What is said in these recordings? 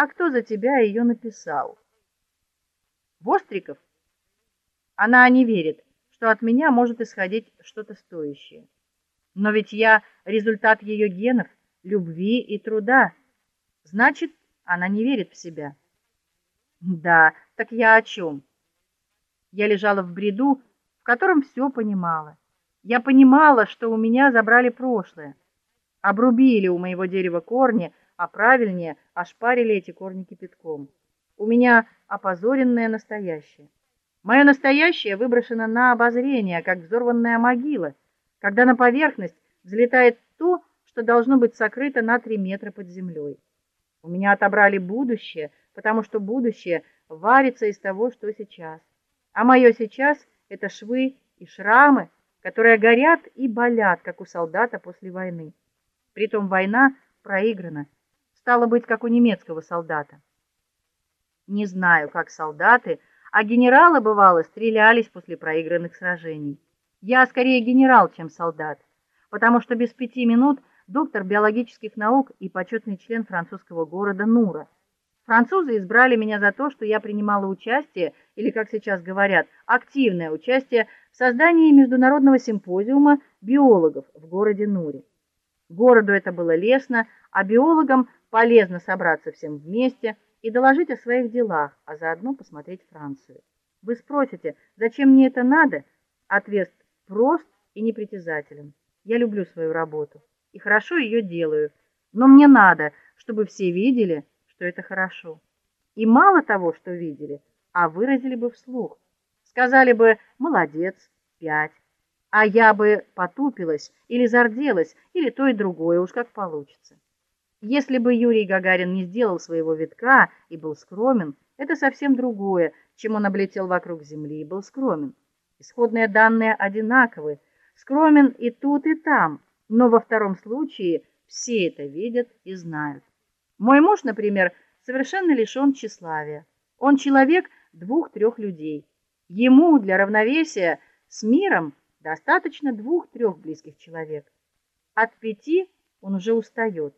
А кто за тебя ее написал? Востриков. Она не верит, что от меня может исходить что-то стоящее. Но ведь я результат ее генов, любви и труда. Значит, она не верит в себя. Да, так я о чем? Я лежала в бреду, в котором все понимала. Я понимала, что у меня забрали прошлое. Обрубили у моего дерева корни, а правильнее ошпарили эти корни кипятком. У меня опозоренное настоящее. Мое настоящее выброшено на обозрение, как взорванная могила, когда на поверхность взлетает то, что должно быть сокрыто на три метра под землей. У меня отобрали будущее, потому что будущее варится из того, что сейчас. А мое сейчас это швы и шрамы, которые горят и болят, как у солдата после войны. Притом война проиграна, стало быть, как у немецкого солдата. Не знаю, как солдаты, а генералы бывало стрелялись после проигранных сражений. Я скорее генерал, чем солдат, потому что без пяти минут доктор биологических наук и почетный член французского города Нура. Французы избрали меня за то, что я принимала участие, или как сейчас говорят, активное участие в создании международного симпозиума биологов в городе Нуре. Городу это было лестно, а биологам полезно собраться всем вместе и доложить о своих делах, а заодно посмотреть Францию. Вы спросите: "Зачем мне это надо?" Ответ прост и непритязателен. Я люблю свою работу и хорошо ее делаю, но мне надо, чтобы все видели, что это хорошо. И мало того, что видели, а выразили бы вслух. Сказали бы: "Молодец, пять". А я бы потупилась или зарделась, или то и другое, уж как получится. Если бы Юрий Гагарин не сделал своего витка и был скромен, это совсем другое, чем он облетел вокруг земли и был скромен. Исходные данные одинаковы. Скромен и тут, и там, но во втором случае все это видят и знают. Мой муж, например, совершенно лишён тщеславия. Он человек двух-трех людей. Ему для равновесия с миром достаточно двух-трех близких человек. От пяти он уже устаёт.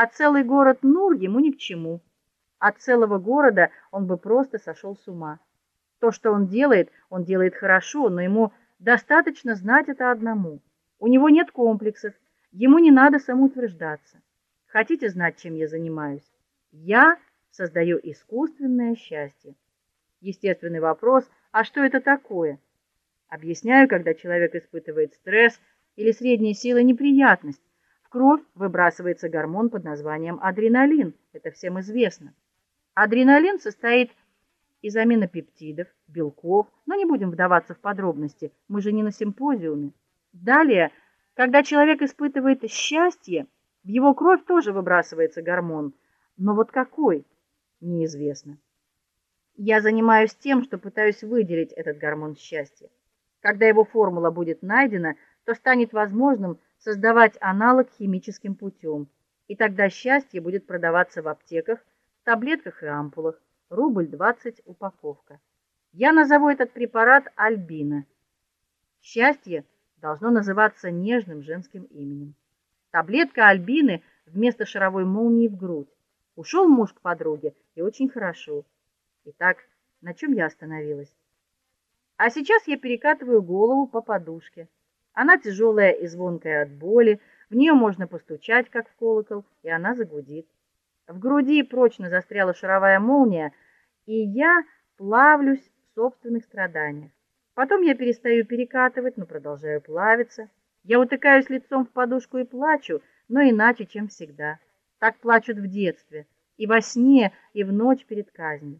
А целый город Нур ему ни к чему. От целого города он бы просто сошел с ума. То, что он делает, он делает хорошо, но ему достаточно знать это одному. У него нет комплексов, ему не надо самоутверждаться. Хотите знать, чем я занимаюсь? Я создаю искусственное счастье. Естественный вопрос: а что это такое? Объясняю, когда человек испытывает стресс или средней силы неприятность, в кровь выбрасывается гормон под названием адреналин. Это всем известно. Адреналин состоит из аминопептидов, белков, но не будем вдаваться в подробности. Мы же не на симпозиуме. Далее, когда человек испытывает счастье, в его кровь тоже выбрасывается гормон, но вот какой неизвестно. Я занимаюсь тем, что пытаюсь выделить этот гормон счастья. Когда его формула будет найдена, то станет возможным создавать аналог химическим путем, и тогда счастье будет продаваться в аптеках, в таблетках и ампулах. Рубль 20 упаковка. Я назову этот препарат Альбина. Счастье должно называться нежным женским именем. Таблетка Альбины вместо шаровой молнии в грудь. Ушел муж к подруге, и очень хорошо. Итак, на чем я остановилась? А сейчас я перекатываю голову по подушке. Она тяжелая и звонкая от боли, в нее можно постучать, как в колокол, и она загудит. В груди прочно застряла шаровая молния, и я плавлюсь в собственных страданиях. Потом я перестаю перекатывать, но продолжаю плавиться. Я утыкаюсь лицом в подушку и плачу, но иначе, чем всегда. Так плачут в детстве, и во сне, и в ночь перед казнью.